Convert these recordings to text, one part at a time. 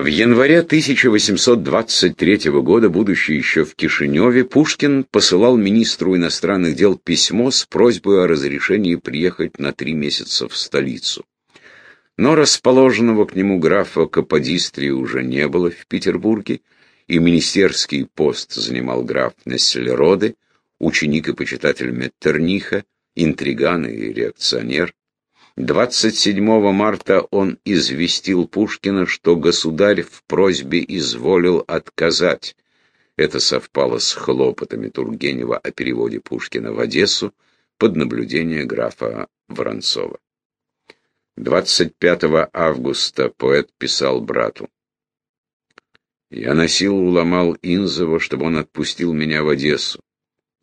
В январе 1823 года, будучи еще в Кишиневе, Пушкин посылал министру иностранных дел письмо с просьбой о разрешении приехать на три месяца в столицу. Но расположенного к нему графа Каподистрия уже не было в Петербурге, и министерский пост занимал граф Нессельроде, ученик и почитатель Меттерниха, интриган и реакционер. 27 марта он известил Пушкина, что государь в просьбе изволил отказать. Это совпало с хлопотами Тургенева о переводе Пушкина в Одессу под наблюдение графа Воронцова. 25 августа поэт писал брату. «Я на силу уломал Инзова, чтобы он отпустил меня в Одессу.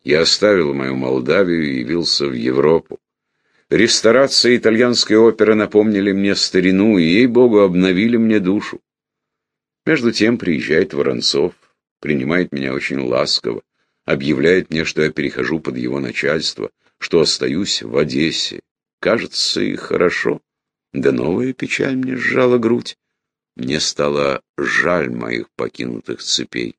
Я оставил мою Молдавию и явился в Европу. Ресторация итальянской оперы напомнили мне старину и, ей-богу, обновили мне душу. Между тем приезжает Воронцов, принимает меня очень ласково, объявляет мне, что я перехожу под его начальство, что остаюсь в Одессе. Кажется, и хорошо. Да новая печаль мне сжала грудь. Мне стало жаль моих покинутых цепей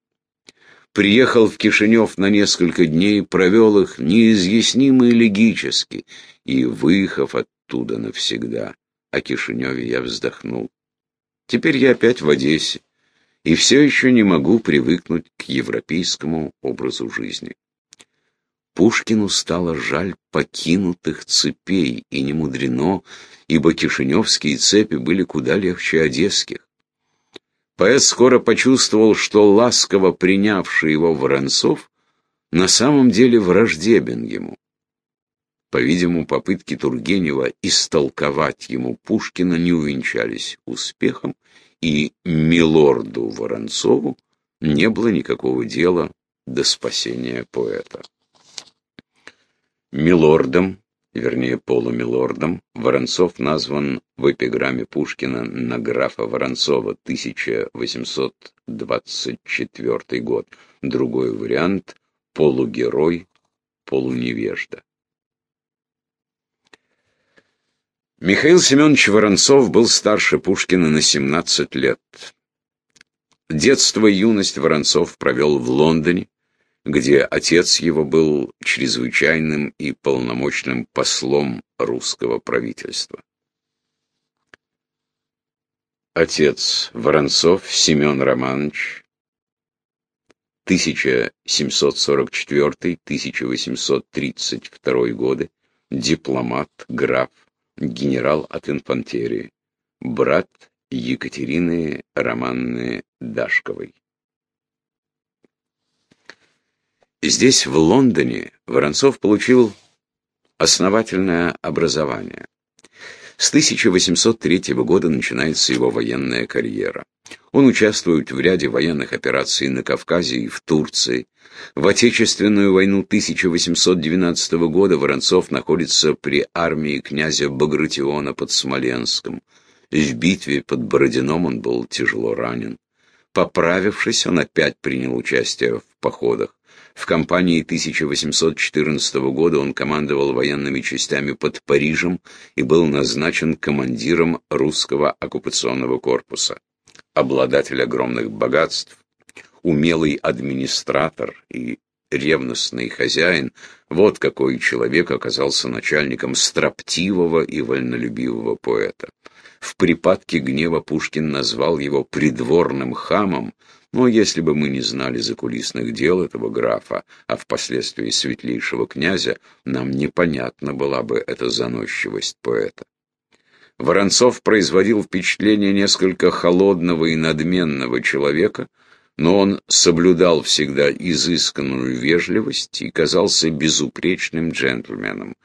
приехал в Кишинев на несколько дней, провел их неизъяснимо элегически, и, выехав оттуда навсегда, о Кишиневе я вздохнул. Теперь я опять в Одессе, и все еще не могу привыкнуть к европейскому образу жизни. Пушкину стало жаль покинутых цепей, и не мудрено, ибо кишиневские цепи были куда легче одесских. Поэт скоро почувствовал, что ласково принявший его Воронцов на самом деле враждебен ему. По-видимому, попытки Тургенева истолковать ему Пушкина не увенчались успехом, и милорду Воронцову не было никакого дела до спасения поэта. Милордом вернее полумилордом, Воронцов назван в эпиграмме Пушкина на графа Воронцова, 1824 год. Другой вариант – полугерой, полуневежда. Михаил Семенович Воронцов был старше Пушкина на 17 лет. Детство и юность Воронцов провел в Лондоне, где отец его был чрезвычайным и полномочным послом русского правительства. Отец Воронцов Семен Романович 1744-1832 годы, дипломат, граф, генерал от инфантерии, брат Екатерины Романны Дашковой. Здесь, в Лондоне, Воронцов получил основательное образование. С 1803 года начинается его военная карьера. Он участвует в ряде военных операций на Кавказе и в Турции. В Отечественную войну 1812 года Воронцов находится при армии князя Багратиона под Смоленском. В битве под Бородином он был тяжело ранен. Поправившись, он опять принял участие в походах. В кампании 1814 года он командовал военными частями под Парижем и был назначен командиром русского оккупационного корпуса. Обладатель огромных богатств, умелый администратор и ревностный хозяин, вот какой человек оказался начальником строптивого и вольнолюбивого поэта. В припадке гнева Пушкин назвал его придворным хамом, но если бы мы не знали закулисных дел этого графа, а впоследствии светлейшего князя, нам непонятна была бы эта заносчивость поэта. Воронцов производил впечатление несколько холодного и надменного человека, но он соблюдал всегда изысканную вежливость и казался безупречным джентльменом.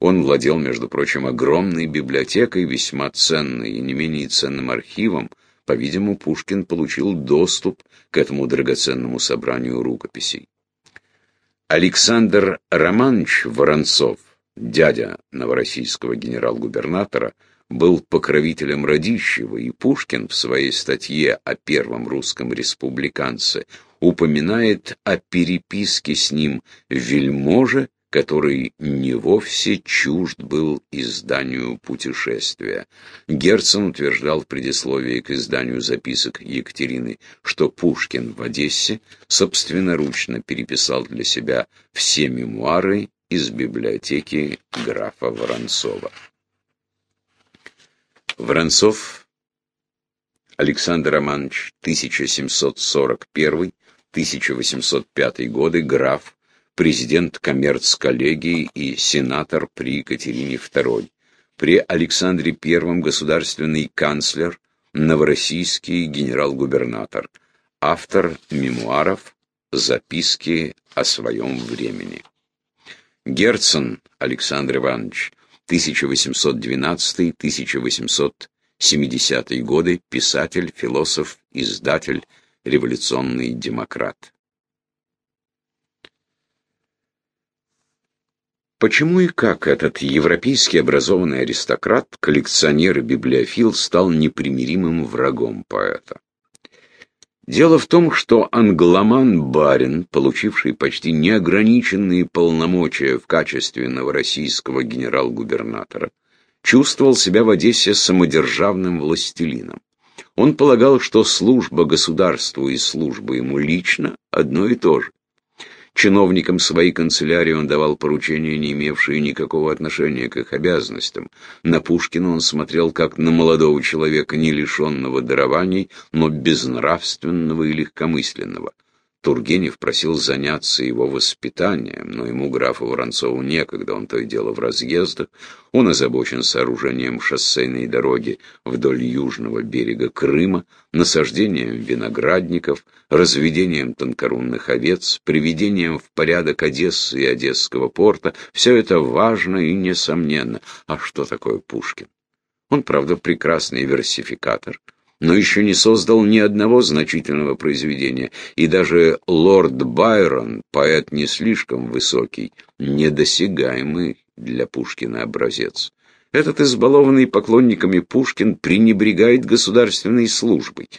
Он владел, между прочим, огромной библиотекой, весьма ценной и не менее ценным архивом, по-видимому, Пушкин получил доступ к этому драгоценному собранию рукописей. Александр Романович Воронцов, дядя новороссийского генерал-губернатора, был покровителем Радищева, и Пушкин в своей статье о первом русском республиканце упоминает о переписке с ним вельможе который не вовсе чужд был изданию путешествия. Герцен утверждал в предисловии к изданию записок Екатерины, что Пушкин в Одессе собственноручно переписал для себя все мемуары из библиотеки графа Воронцова. Воронцов Александр Романович, 1741-1805 годы, граф, президент коммерц-коллегии и сенатор при Екатерине II. При Александре I государственный канцлер, новороссийский генерал-губернатор. Автор мемуаров, записки о своем времени. Герцен Александр Иванович, 1812-1870 годы, писатель, философ, издатель, революционный демократ. Почему и как этот европейский образованный аристократ, коллекционер и библиофил стал непримиримым врагом поэта? Дело в том, что англоман-барин, получивший почти неограниченные полномочия в качестве новороссийского генерал-губернатора, чувствовал себя в Одессе самодержавным властелином. Он полагал, что служба государству и служба ему лично одно и то же. Чиновникам своей канцелярии он давал поручения, не имевшие никакого отношения к их обязанностям. На Пушкина он смотрел как на молодого человека, не лишенного дарований, но безнравственного и легкомысленного. Тургенев просил заняться его воспитанием, но ему, графу Воронцову, некогда, он то и дело в разъездах. Он озабочен сооружением шоссейной дороги вдоль южного берега Крыма, насаждением виноградников, разведением тонкорунных овец, приведением в порядок Одессы и Одесского порта. Все это важно и несомненно. А что такое Пушкин? Он, правда, прекрасный версификатор но еще не создал ни одного значительного произведения, и даже лорд Байрон, поэт не слишком высокий, недосягаемый для Пушкина образец. Этот избалованный поклонниками Пушкин пренебрегает государственной службой.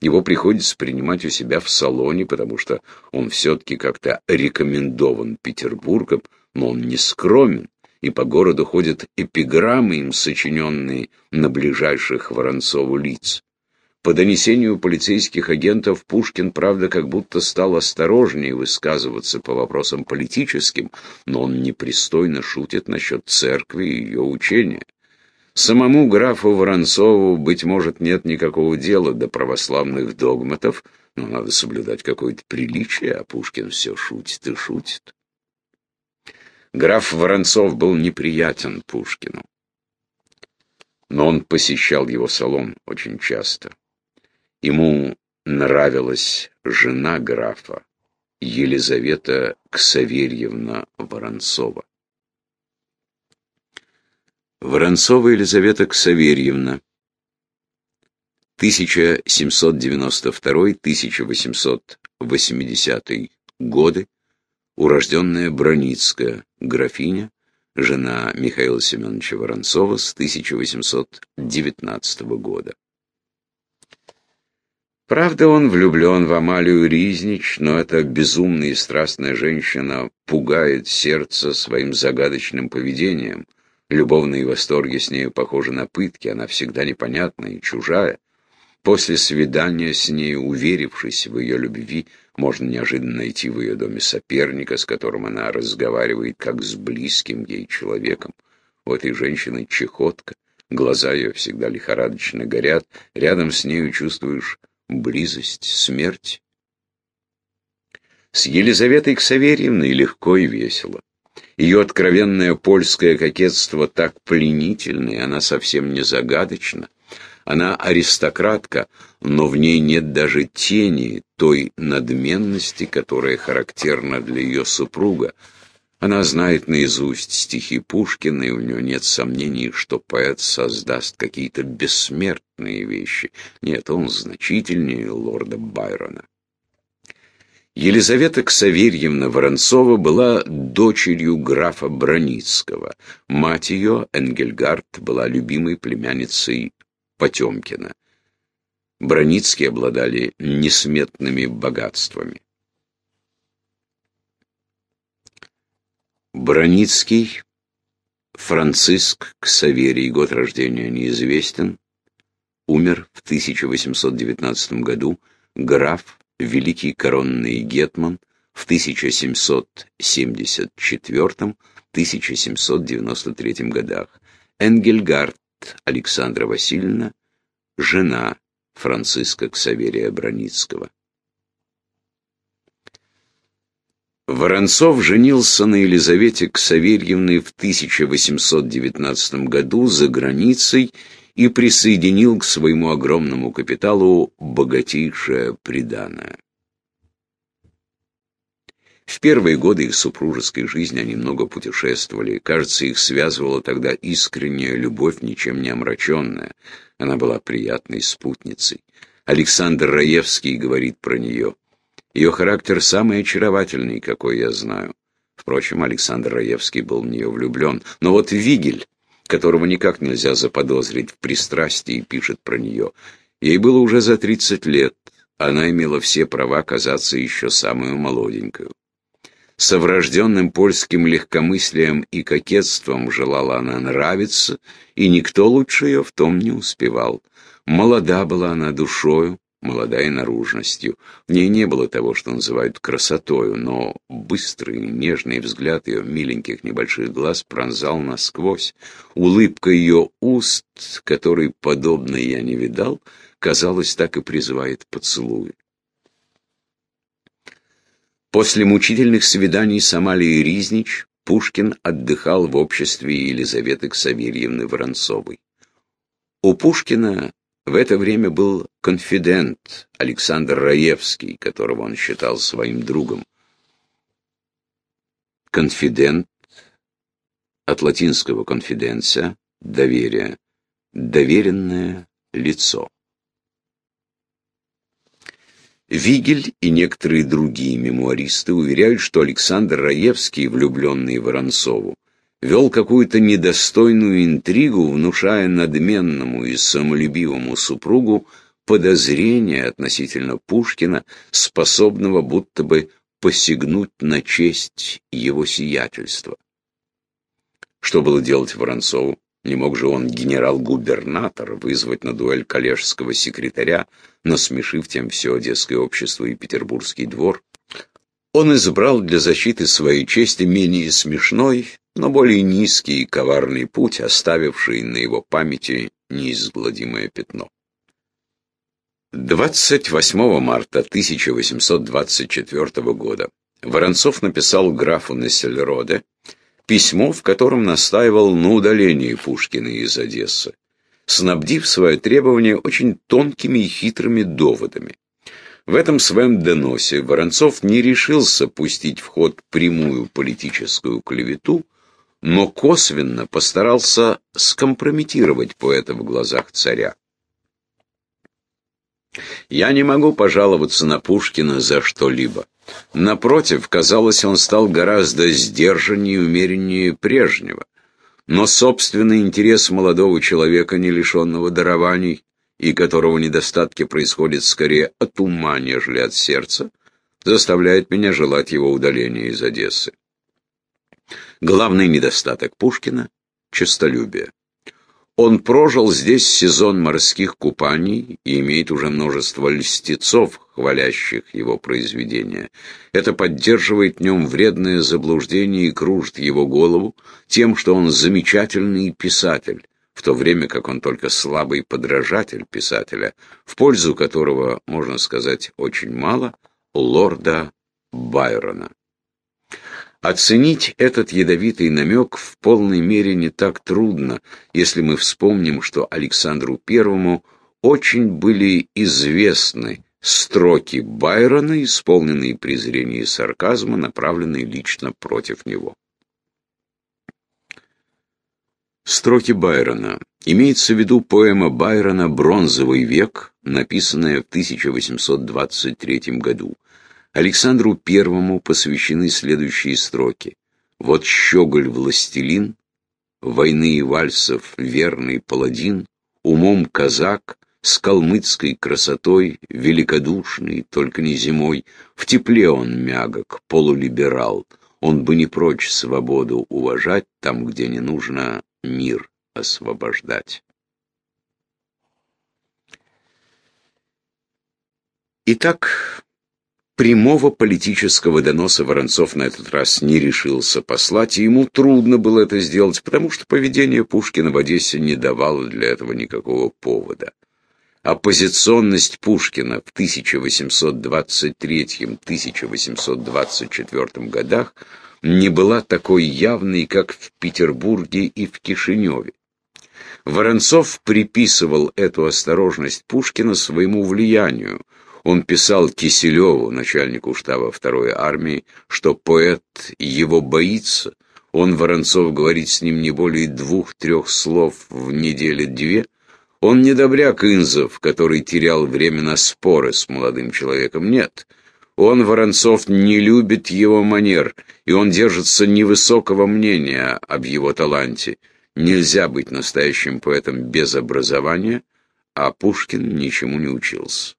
Его приходится принимать у себя в салоне, потому что он все-таки как-то рекомендован Петербургом, но он не скромен, и по городу ходят эпиграммы им сочиненные на ближайших Воронцову лиц. По донесению полицейских агентов Пушкин, правда, как будто стал осторожнее высказываться по вопросам политическим, но он непристойно шутит насчет церкви и ее учения. Самому графу Воронцову, быть может, нет никакого дела до православных догматов, но надо соблюдать какое-то приличие, а Пушкин все шутит и шутит. Граф Воронцов был неприятен Пушкину, но он посещал его салон очень часто. Ему нравилась жена графа, Елизавета Ксаверьевна Воронцова. Воронцова Елизавета Ксаверьевна, 1792-1880 годы, урожденная Броницкая, графиня, жена Михаила Семеновича Воронцова с 1819 года. Правда, он влюблен в Амалию Ризнич, но эта безумная и страстная женщина пугает сердце своим загадочным поведением. Любовные восторги с нею похожи на пытки, она всегда непонятная и чужая. После свидания с ней, уверившись в ее любви, можно неожиданно найти в ее доме соперника, с которым она разговаривает как с близким ей человеком. У этой женщины чехотка, глаза ее всегда лихорадочно горят, рядом с нею чувствуешь близость, смерть. С Елизаветой Ксаверьевной легко и весело. Ее откровенное польское кокетство так пленительно, и она совсем не загадочна. Она аристократка, но в ней нет даже тени той надменности, которая характерна для ее супруга, она знает наизусть стихи Пушкина, и у нее нет сомнений, что поэт создаст какие-то бессмертные вещи. Нет, он значительнее лорда Байрона. Елизавета Ксаверьевна Воронцова была дочерью графа Броницкого. Мать ее, Энгельгард, была любимой племянницей Потемкина. Броницкие обладали несметными богатствами. Броницкий, Франциск Ксаверий, год рождения неизвестен, умер в 1819 году, граф, великий коронный гетман, в 1774-1793 годах. Энгельгард Александра Васильевна, жена Франциска Ксаверия Броницкого. Воронцов женился на Елизавете Ксаверьевне в 1819 году за границей и присоединил к своему огромному капиталу богатейшее приданое. В первые годы их супружеской жизни они много путешествовали. Кажется, их связывала тогда искренняя любовь, ничем не омраченная. Она была приятной спутницей. Александр Раевский говорит про нее. Ее характер самый очаровательный, какой я знаю. Впрочем, Александр Раевский был в нее влюблен. Но вот Вигель, которого никак нельзя заподозрить в пристрастии, пишет про нее. Ей было уже за 30 лет. Она имела все права казаться еще самую молоденькую. С врожденным польским легкомыслием и кокетством желала она нравиться, и никто лучше ее в том не успевал. Молода была она душою, молода и наружностью. В ней не было того, что называют красотою, но быстрый, нежный взгляд ее миленьких небольших глаз пронзал насквозь. Улыбка ее уст, которой подобной я не видал, казалось, так и призывает поцелуй. После мучительных свиданий с Амалией Ризнич Пушкин отдыхал в обществе Елизаветы Ксаверьевны Воронцовой. У Пушкина в это время был конфидент Александр Раевский, которого он считал своим другом. Конфидент от латинского конфиденция – доверие, доверенное лицо. Вигель и некоторые другие мемуаристы уверяют, что Александр Раевский, влюбленный Воронцову, вел какую-то недостойную интригу, внушая надменному и самолюбивому супругу подозрение относительно Пушкина, способного будто бы посягнуть на честь его сиятельства. Что было делать Воронцову? Не мог же он, генерал-губернатор, вызвать на дуэль коллежского секретаря, насмешив тем все одесское общество и петербургский двор? Он избрал для защиты своей чести менее смешной, но более низкий и коварный путь, оставивший на его памяти неизгладимое пятно. 28 марта 1824 года Воронцов написал графу Нессельроде письмо, в котором настаивал на удалении Пушкина из Одессы, снабдив свое требование очень тонкими и хитрыми доводами. В этом своем доносе Воронцов не решился пустить в ход прямую политическую клевету, но косвенно постарался скомпрометировать поэта в глазах царя. Я не могу пожаловаться на Пушкина за что-либо. Напротив, казалось, он стал гораздо сдержаннее и умереннее прежнего. Но собственный интерес молодого человека, не лишенного дарований, и которого недостатки происходят скорее от ума, нежели от сердца, заставляет меня желать его удаления из Одессы. Главный недостаток Пушкина – честолюбие. Он прожил здесь сезон морских купаний и имеет уже множество льстецов, хвалящих его произведения. Это поддерживает в нем вредное заблуждение и кружит его голову тем, что он замечательный писатель, в то время как он только слабый подражатель писателя, в пользу которого, можно сказать, очень мало, лорда Байрона. Оценить этот ядовитый намек в полной мере не так трудно, если мы вспомним, что Александру Первому очень были известны строки Байрона, исполненные презрения и сарказма, направленные лично против него. Строки Байрона. Имеется в виду поэма Байрона «Бронзовый век», написанная в 1823 году. Александру Первому посвящены следующие строки. «Вот щеголь властелин, войны и вальсов верный паладин, умом казак, с калмыцкой красотой, великодушный, только не зимой, в тепле он мягок, полулиберал, Он бы не прочь свободу уважать там, где не нужно мир освобождать. Итак, прямого политического доноса Воронцов на этот раз не решился послать, и ему трудно было это сделать, потому что поведение Пушкина в Одессе не давало для этого никакого повода. Оппозиционность Пушкина в 1823-1824 годах не была такой явной, как в Петербурге и в Кишиневе. Воронцов приписывал эту осторожность Пушкина своему влиянию, он писал Киселеву, начальнику штаба второй армии, что поэт его боится. Он, Воронцов, говорит с ним не более двух-трех слов в неделю-две. Он не добряк Инзов, который терял время на споры с молодым человеком. Нет, он, Воронцов, не любит его манер, и он держится невысокого мнения об его таланте. Нельзя быть настоящим поэтом без образования, а Пушкин ничему не учился.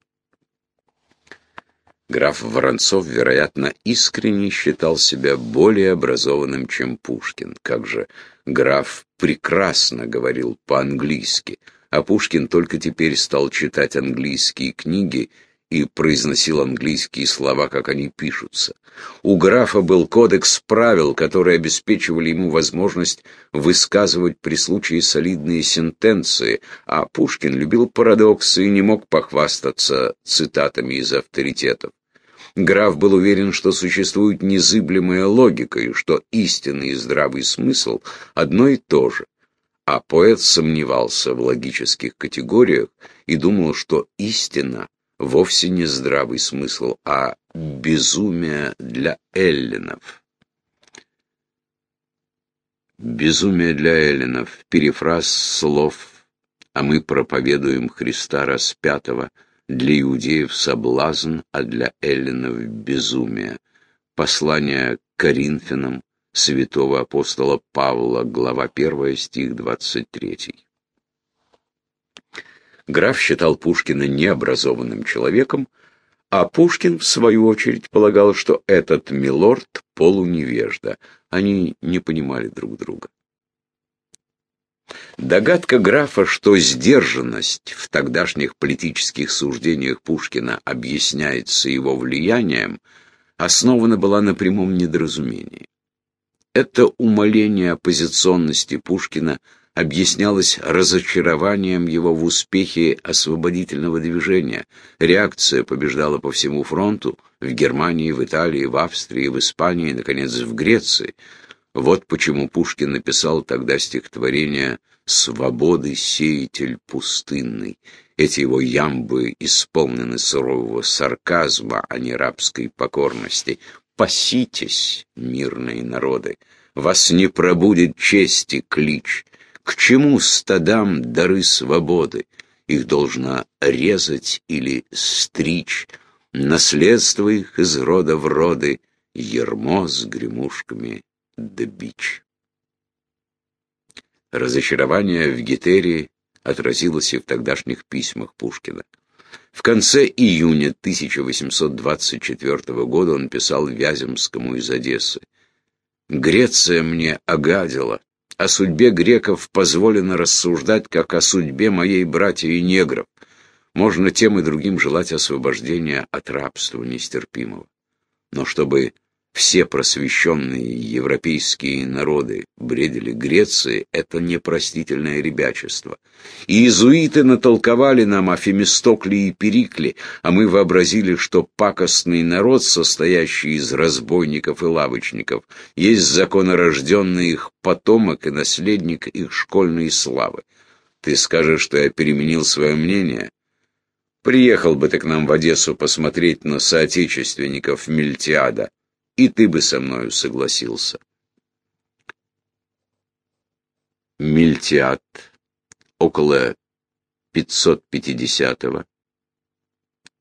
Граф Воронцов, вероятно, искренне считал себя более образованным, чем Пушкин. Как же граф прекрасно говорил по-английски, а Пушкин только теперь стал читать английские книги и произносил английские слова, как они пишутся. У графа был кодекс правил, которые обеспечивали ему возможность высказывать при случае солидные сентенции, а Пушкин любил парадоксы и не мог похвастаться цитатами из авторитетов. Граф был уверен, что существует незыблемая логика и что истинный и здравый смысл одно и то же. А поэт сомневался в логических категориях и думал, что истина вовсе не здравый смысл, а безумие для эллинов. Безумие для эллинов, перефраз слов «А мы проповедуем Христа распятого», для иудеев соблазн, а для эллинов безумие. Послание Коринфянам святого апостола Павла, глава 1, стих 23. Граф считал Пушкина необразованным человеком, а Пушкин, в свою очередь, полагал, что этот милорд полуневежда. Они не понимали друг друга. Догадка графа, что сдержанность в тогдашних политических суждениях Пушкина объясняется его влиянием, основана была на прямом недоразумении. Это умаление оппозиционности Пушкина объяснялось разочарованием его в успехе освободительного движения. Реакция побеждала по всему фронту, в Германии, в Италии, в Австрии, в Испании, наконец, в Греции. Вот почему Пушкин написал тогда стихотворение «Свободы сеятель пустынный». Эти его ямбы исполнены сурового сарказма, а не рабской покорности. «Паситесь, мирные народы, вас не пробудет чести клич. К чему стадам дары свободы? Их должно резать или стричь. Наследство их из рода в роды, ермо с гремушками да бич. Разочарование в Гетерии отразилось и в тогдашних письмах Пушкина. В конце июня 1824 года он писал Вяземскому из Одессы. «Греция мне огадила. О судьбе греков позволено рассуждать, как о судьбе моей братьев и негров. Можно тем и другим желать освобождения от рабства нестерпимого. Но чтобы все просвещенные европейские народы бредили Греции, это непростительное ребячество. И иезуиты натолковали нам о Фемистокле и Перикле, а мы вообразили, что пакостный народ, состоящий из разбойников и лавочников, есть законорожденный их потомок и наследник их школьной славы. Ты скажешь, что я переменил свое мнение? Приехал бы ты к нам в Одессу посмотреть на соотечественников Мельтиада и ты бы со мною согласился. Мильтиад, около 550-го,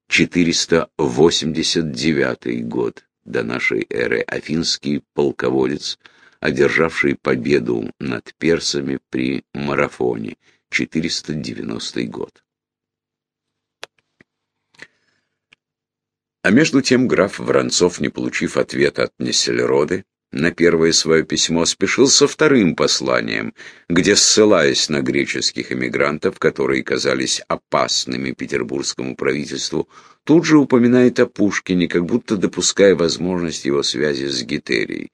489 год до нашей эры, афинский полководец, одержавший победу над персами при марафоне, 490 год. А между тем граф Воронцов, не получив ответа от Нессельроды, на первое свое письмо спешил со вторым посланием, где, ссылаясь на греческих эмигрантов, которые казались опасными петербургскому правительству, тут же упоминает о Пушкине, как будто допуская возможность его связи с Гитерией.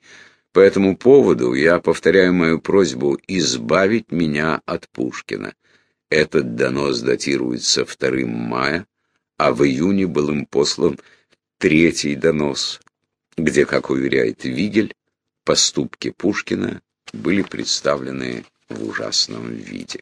По этому поводу я повторяю мою просьбу избавить меня от Пушкина. Этот донос датируется 2 мая, а в июне был им послан третий донос, где, как уверяет Вигель, поступки Пушкина были представлены в ужасном виде.